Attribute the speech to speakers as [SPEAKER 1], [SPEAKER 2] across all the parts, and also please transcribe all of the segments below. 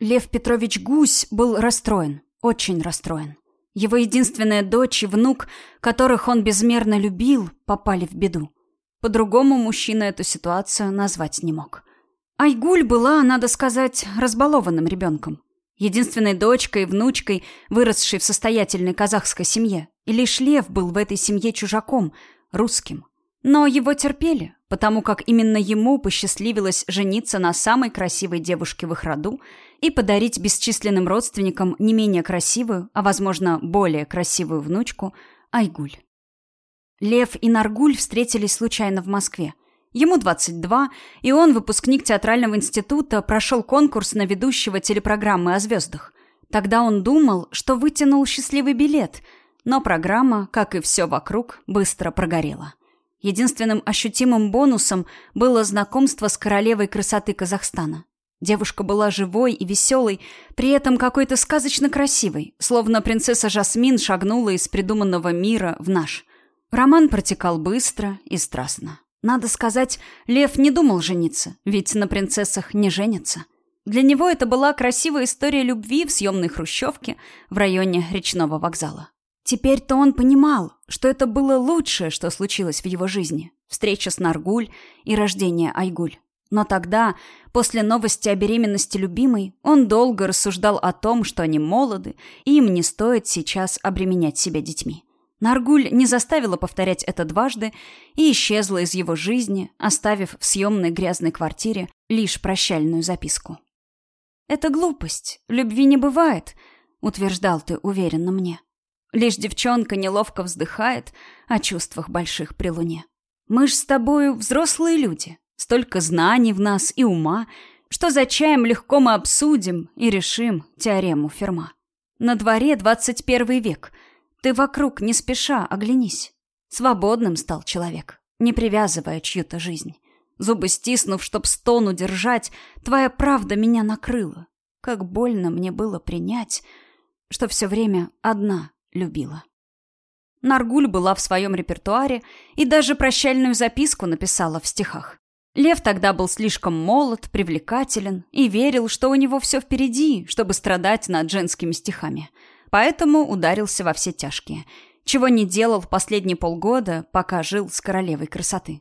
[SPEAKER 1] Лев Петрович Гусь был расстроен, очень расстроен. Его единственная дочь и внук, которых он безмерно любил, попали в беду. По-другому мужчина эту ситуацию назвать не мог. Айгуль была, надо сказать, разбалованным ребенком. Единственной дочкой и внучкой, выросшей в состоятельной казахской семье. И лишь Лев был в этой семье чужаком, русским. Но его терпели, потому как именно ему посчастливилось жениться на самой красивой девушке в их роду и подарить бесчисленным родственникам не менее красивую, а, возможно, более красивую внучку – Айгуль. Лев и Наргуль встретились случайно в Москве. Ему 22, и он, выпускник театрального института, прошел конкурс на ведущего телепрограммы о звездах. Тогда он думал, что вытянул счастливый билет, но программа, как и все вокруг, быстро прогорела. Единственным ощутимым бонусом было знакомство с королевой красоты Казахстана. Девушка была живой и веселой, при этом какой-то сказочно красивой, словно принцесса Жасмин шагнула из придуманного мира в наш. Роман протекал быстро и страстно. Надо сказать, Лев не думал жениться, ведь на принцессах не женятся. Для него это была красивая история любви в съемной хрущевке в районе речного вокзала. Теперь-то он понимал, что это было лучшее, что случилось в его жизни. Встреча с Наргуль и рождение Айгуль. Но тогда, после новости о беременности любимой, он долго рассуждал о том, что они молоды, и им не стоит сейчас обременять себя детьми. Наргуль не заставила повторять это дважды и исчезла из его жизни, оставив в съемной грязной квартире лишь прощальную записку. «Это глупость. Любви не бывает», — утверждал ты уверенно мне. Лишь девчонка неловко вздыхает о чувствах больших при луне. Мы ж с тобою взрослые люди. Столько знаний в нас и ума, что за чаем легко мы обсудим и решим теорему Ферма. На дворе 21 век. Ты вокруг не спеша оглянись. Свободным стал человек, не привязывая чью-то жизнь. Зубы стиснув, чтоб стон удержать, твоя правда меня накрыла. Как больно мне было принять, что все время одна любила. Наргуль была в своем репертуаре и даже прощальную записку написала в стихах. Лев тогда был слишком молод, привлекателен и верил, что у него все впереди, чтобы страдать над женскими стихами. Поэтому ударился во все тяжкие, чего не делал в последние полгода, пока жил с королевой красоты.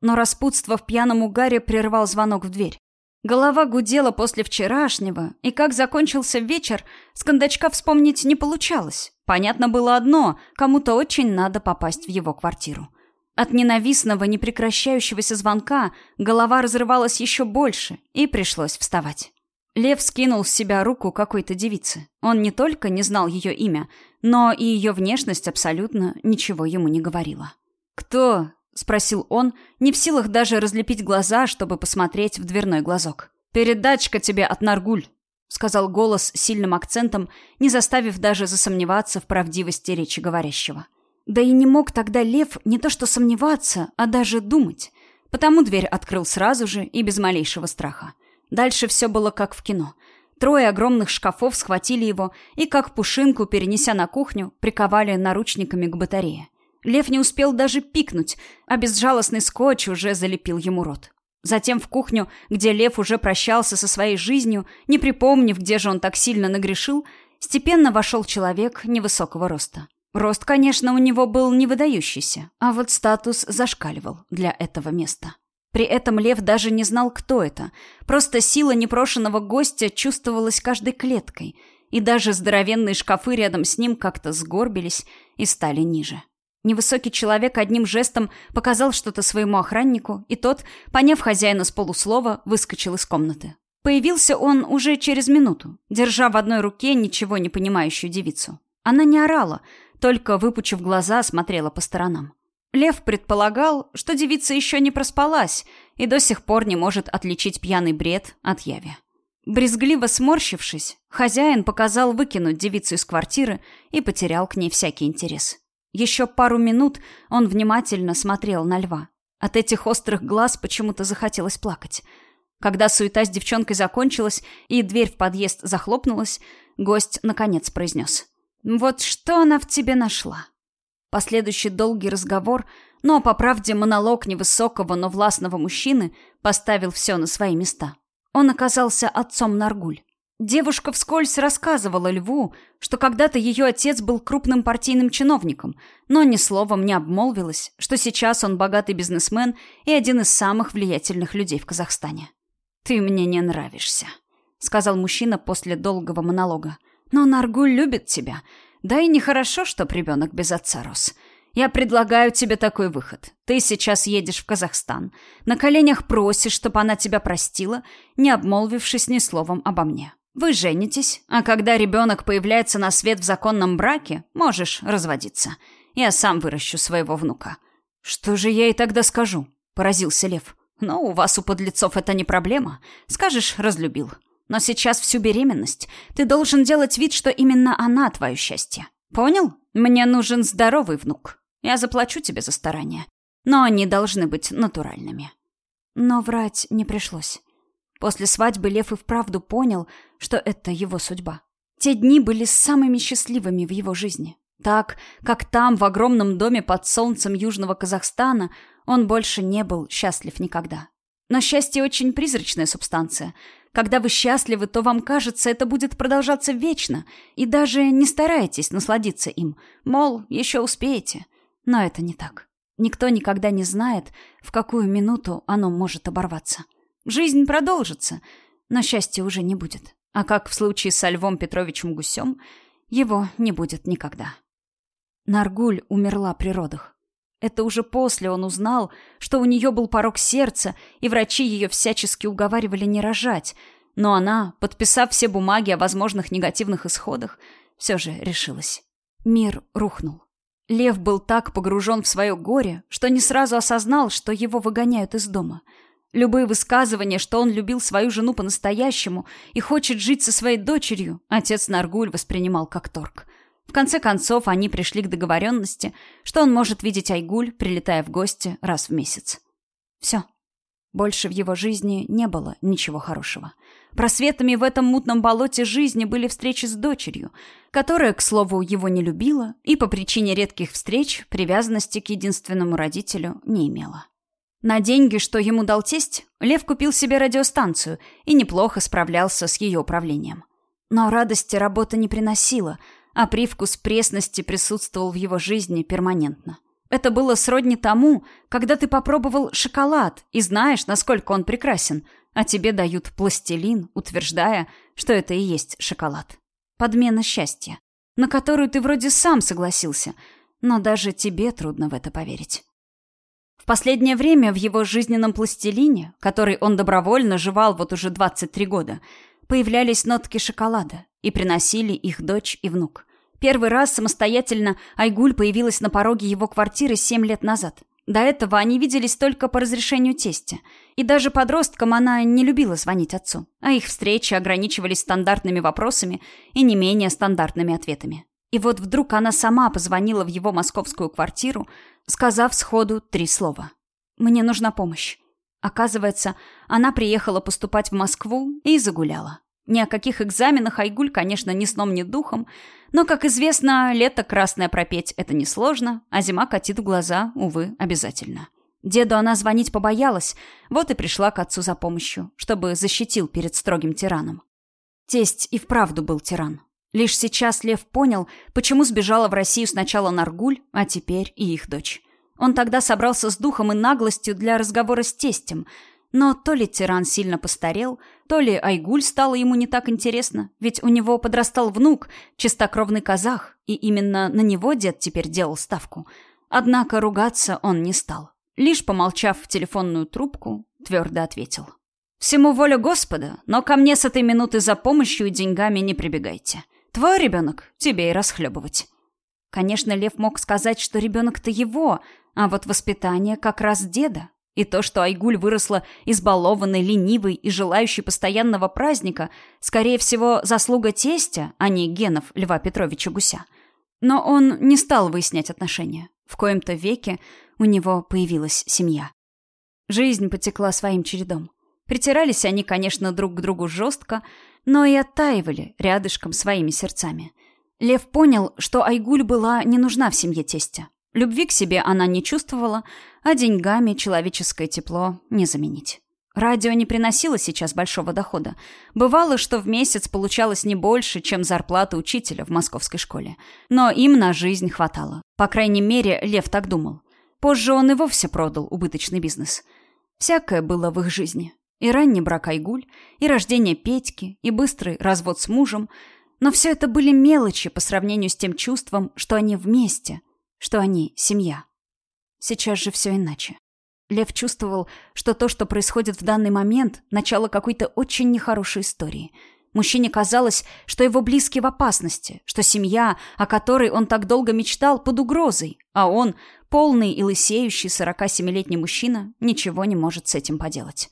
[SPEAKER 1] Но распутство в пьяном угаре прервал звонок в дверь. Голова гудела после вчерашнего, и как закончился вечер, с кондачка вспомнить не получалось. Понятно было одно – кому-то очень надо попасть в его квартиру. От ненавистного, непрекращающегося звонка голова разрывалась еще больше, и пришлось вставать. Лев скинул с себя руку какой-то девицы. Он не только не знал ее имя, но и ее внешность абсолютно ничего ему не говорила. «Кто?» — спросил он, не в силах даже разлепить глаза, чтобы посмотреть в дверной глазок. «Передачка тебе от Наргуль», — сказал голос с сильным акцентом, не заставив даже засомневаться в правдивости речи говорящего. Да и не мог тогда Лев не то что сомневаться, а даже думать. Потому дверь открыл сразу же и без малейшего страха. Дальше все было как в кино. Трое огромных шкафов схватили его и, как пушинку, перенеся на кухню, приковали наручниками к батарее. Лев не успел даже пикнуть, а безжалостный скотч уже залепил ему рот. Затем в кухню, где Лев уже прощался со своей жизнью, не припомнив, где же он так сильно нагрешил, степенно вошел человек невысокого роста. Рост, конечно, у него был не выдающийся, а вот статус зашкаливал для этого места. При этом Лев даже не знал, кто это. Просто сила непрошенного гостя чувствовалась каждой клеткой, и даже здоровенные шкафы рядом с ним как-то сгорбились и стали ниже. Невысокий человек одним жестом показал что-то своему охраннику, и тот, поняв хозяина с полуслова, выскочил из комнаты. Появился он уже через минуту, держа в одной руке ничего не понимающую девицу. Она не орала, только, выпучив глаза, смотрела по сторонам. Лев предполагал, что девица еще не проспалась и до сих пор не может отличить пьяный бред от яви. Брезгливо сморщившись, хозяин показал выкинуть девицу из квартиры и потерял к ней всякий интерес. Еще пару минут он внимательно смотрел на льва. От этих острых глаз почему-то захотелось плакать. Когда суета с девчонкой закончилась и дверь в подъезд захлопнулась, гость наконец произнес. «Вот что она в тебе нашла?» Последующий долгий разговор, но, по правде, монолог невысокого, но властного мужчины поставил все на свои места. Он оказался отцом Наргуль. Девушка вскользь рассказывала Льву, что когда-то ее отец был крупным партийным чиновником, но ни словом не обмолвилась, что сейчас он богатый бизнесмен и один из самых влиятельных людей в Казахстане. «Ты мне не нравишься», — сказал мужчина после долгого монолога. «Но Наргуль любит тебя. Да и нехорошо, чтоб ребенок без отца рос. Я предлагаю тебе такой выход. Ты сейчас едешь в Казахстан. На коленях просишь, чтобы она тебя простила, не обмолвившись ни словом обо мне. Вы женитесь, а когда ребенок появляется на свет в законном браке, можешь разводиться. Я сам выращу своего внука». «Что же я ей тогда скажу?» – поразился Лев. «Ну, у вас, у подлецов, это не проблема. Скажешь, разлюбил. Но сейчас всю беременность ты должен делать вид, что именно она твое счастье. Понял? Мне нужен здоровый внук. Я заплачу тебе за старания. Но они должны быть натуральными». Но врать не пришлось. После свадьбы Лев и вправду понял, что это его судьба. Те дни были самыми счастливыми в его жизни. Так, как там, в огромном доме под солнцем Южного Казахстана, он больше не был счастлив никогда. Но счастье очень призрачная субстанция. Когда вы счастливы, то вам кажется, это будет продолжаться вечно, и даже не старайтесь насладиться им. Мол, еще успеете. Но это не так. Никто никогда не знает, в какую минуту оно может оборваться. Жизнь продолжится, но счастья уже не будет. А как в случае со Львом Петровичем Гусем, его не будет никогда. Наргуль умерла при родах. Это уже после он узнал, что у нее был порог сердца, и врачи ее всячески уговаривали не рожать. Но она, подписав все бумаги о возможных негативных исходах, все же решилась. Мир рухнул. Лев был так погружен в свое горе, что не сразу осознал, что его выгоняют из дома — Любые высказывания, что он любил свою жену по-настоящему и хочет жить со своей дочерью, отец Наргуль воспринимал как торг. В конце концов, они пришли к договоренности, что он может видеть Айгуль, прилетая в гости раз в месяц. Все. Больше в его жизни не было ничего хорошего. Просветами в этом мутном болоте жизни были встречи с дочерью, которая, к слову, его не любила и по причине редких встреч привязанности к единственному родителю не имела. На деньги, что ему дал тесть, Лев купил себе радиостанцию и неплохо справлялся с ее управлением. Но радости работа не приносила, а привкус пресности присутствовал в его жизни перманентно. Это было сродни тому, когда ты попробовал шоколад и знаешь, насколько он прекрасен, а тебе дают пластилин, утверждая, что это и есть шоколад. Подмена счастья, на которую ты вроде сам согласился, но даже тебе трудно в это поверить последнее время в его жизненном пластилине, который он добровольно жевал вот уже 23 года, появлялись нотки шоколада и приносили их дочь и внук. Первый раз самостоятельно Айгуль появилась на пороге его квартиры 7 лет назад. До этого они виделись только по разрешению тестя. И даже подросткам она не любила звонить отцу. А их встречи ограничивались стандартными вопросами и не менее стандартными ответами. И вот вдруг она сама позвонила в его московскую квартиру, сказав сходу три слова. «Мне нужна помощь». Оказывается, она приехала поступать в Москву и загуляла. Ни о каких экзаменах Айгуль, конечно, ни сном, ни духом, но, как известно, лето красное пропеть — это несложно, а зима катит в глаза, увы, обязательно. Деду она звонить побоялась, вот и пришла к отцу за помощью, чтобы защитил перед строгим тираном. Тесть и вправду был тиран. Лишь сейчас Лев понял, почему сбежала в Россию сначала Наргуль, а теперь и их дочь. Он тогда собрался с духом и наглостью для разговора с тестем, но то ли тиран сильно постарел, то ли Айгуль стало ему не так интересно, ведь у него подрастал внук, чистокровный казах, и именно на него дед теперь делал ставку. Однако ругаться он не стал. Лишь помолчав в телефонную трубку, твердо ответил. «Всему воля Господа, но ко мне с этой минуты за помощью и деньгами не прибегайте. Твой ребенок, тебе и расхлебывать. Конечно, Лев мог сказать, что ребенок-то его, а вот воспитание как раз деда. И то, что Айгуль выросла избалованной, ленивой и желающей постоянного праздника, скорее всего, заслуга тестя, а не генов Льва Петровича Гуся. Но он не стал выяснять отношения. В коем-то веке у него появилась семья. Жизнь потекла своим чередом. Притирались они, конечно, друг к другу жестко, но и оттаивали рядышком своими сердцами. Лев понял, что Айгуль была не нужна в семье тестя. Любви к себе она не чувствовала, а деньгами человеческое тепло не заменить. Радио не приносило сейчас большого дохода. Бывало, что в месяц получалось не больше, чем зарплата учителя в московской школе. Но им на жизнь хватало. По крайней мере, Лев так думал. Позже он и вовсе продал убыточный бизнес. Всякое было в их жизни. И ранний брак Айгуль, и рождение Петьки, и быстрый развод с мужем. Но все это были мелочи по сравнению с тем чувством, что они вместе, что они семья. Сейчас же все иначе. Лев чувствовал, что то, что происходит в данный момент, начало какой-то очень нехорошей истории. Мужчине казалось, что его близкие в опасности, что семья, о которой он так долго мечтал, под угрозой, а он, полный и лысеющий 47-летний мужчина, ничего не может с этим поделать.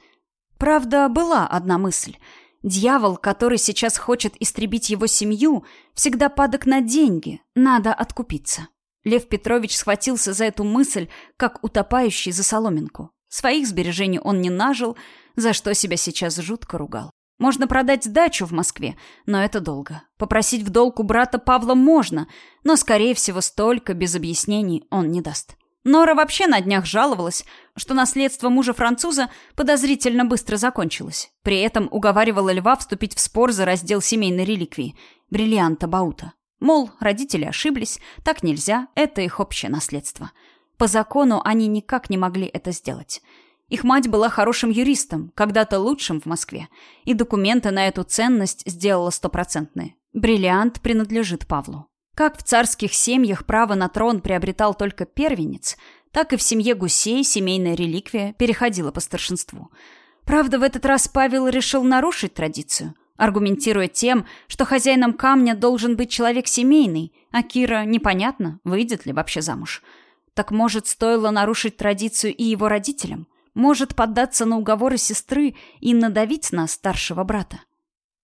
[SPEAKER 1] Правда, была одна мысль. Дьявол, который сейчас хочет истребить его семью, всегда падок на деньги, надо откупиться. Лев Петрович схватился за эту мысль, как утопающий за соломинку. Своих сбережений он не нажил, за что себя сейчас жутко ругал. Можно продать дачу в Москве, но это долго. Попросить в долг у брата Павла можно, но, скорее всего, столько без объяснений он не даст. Нора вообще на днях жаловалась, что наследство мужа-француза подозрительно быстро закончилось. При этом уговаривала Льва вступить в спор за раздел семейной реликвии – бриллианта Баута. Мол, родители ошиблись, так нельзя, это их общее наследство. По закону они никак не могли это сделать. Их мать была хорошим юристом, когда-то лучшим в Москве, и документы на эту ценность сделала стопроцентные. Бриллиант принадлежит Павлу. Как в царских семьях право на трон приобретал только первенец, так и в семье гусей семейная реликвия переходила по старшинству. Правда, в этот раз Павел решил нарушить традицию – аргументируя тем, что хозяином камня должен быть человек семейный, а Кира непонятно, выйдет ли вообще замуж. Так может, стоило нарушить традицию и его родителям? Может, поддаться на уговоры сестры и надавить на старшего брата?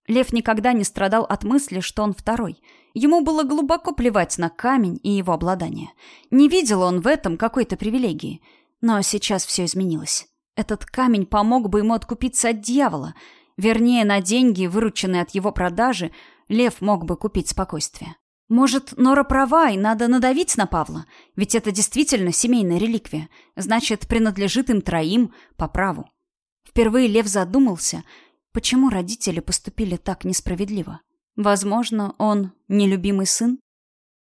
[SPEAKER 1] Лев никогда не страдал от мысли, что он второй. Ему было глубоко плевать на камень и его обладание. Не видел он в этом какой-то привилегии. Но сейчас все изменилось. Этот камень помог бы ему откупиться от дьявола — Вернее, на деньги, вырученные от его продажи, Лев мог бы купить спокойствие. Может, Нора права, и надо надавить на Павла? Ведь это действительно семейная реликвия. Значит, принадлежит им троим по праву. Впервые Лев задумался, почему родители поступили так несправедливо. Возможно, он нелюбимый сын?